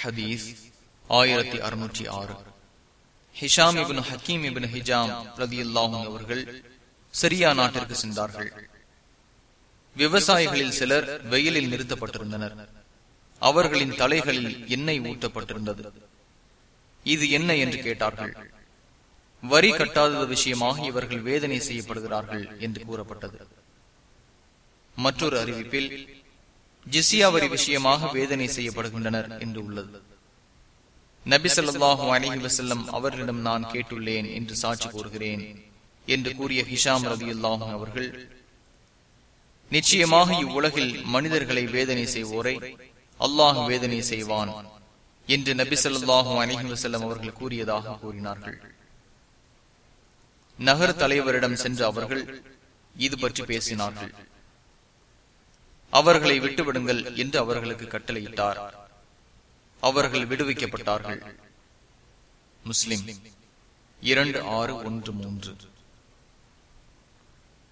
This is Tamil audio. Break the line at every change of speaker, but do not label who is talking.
ஹதீஸ் ஆயிரத்தி அறுநூற்றி ஆறு. Hisham ibn Hakim ibn Hizam ரதி அல்லாஹும் அவர்கள் சிரியா நாட்டிற்கு சென்றார்கள். விவசாயிகளில் சிலர் வெயிலில் நிறுத்தப்பட்டிருந்தனர். அவர்களின் தலைகளில் எண்ணெய் ஊட்டப்பட்டிருந்தது இது என்ன என்று கேட்டார்கள். வரி கட்டாதது விஷயமாக இவர்கள் வேதனை செய்யப்படுகிறார்கள் என்று கூறப்பட்டது. மற்றொரு அறிவிப்பில் ஜிசியா வரி விஷயமாக வேதனை செய்யப்படுகின்றனர் என்று உள்ளது. நபி சொல்லாஹு அலஹி வசல்லம் அவர்களிடம் நான் கேட்டுள்ளேன் என்று சாட்சி கூறுகிறேன் என்று கூறிய ஹிஷாம் ரவி அல்லாஹும் அவர்கள் நிச்சயமாக இவ்வுலகில் மனிதர்களை வேதனை செய்வோரை அல்லாஹ் வேதனை செய்வான் என்று நபி சொல்லாஹு அலஹி வசல்லம் அவர்கள் கூறியதாக கூறினார்கள். நகர் தலைவரிடம் சென்று அவர்கள் இது பற்றி பேசினார்கள். அவர்களை விட்டுவிடுங்கள் என்று அவர்களுக்கு கட்டளையிட்டார். அவர்கள் விடுவிக்கப்பட்டார்கள். முஸ்லிம் இரண்டு ஆறு ஒன்று மூன்று.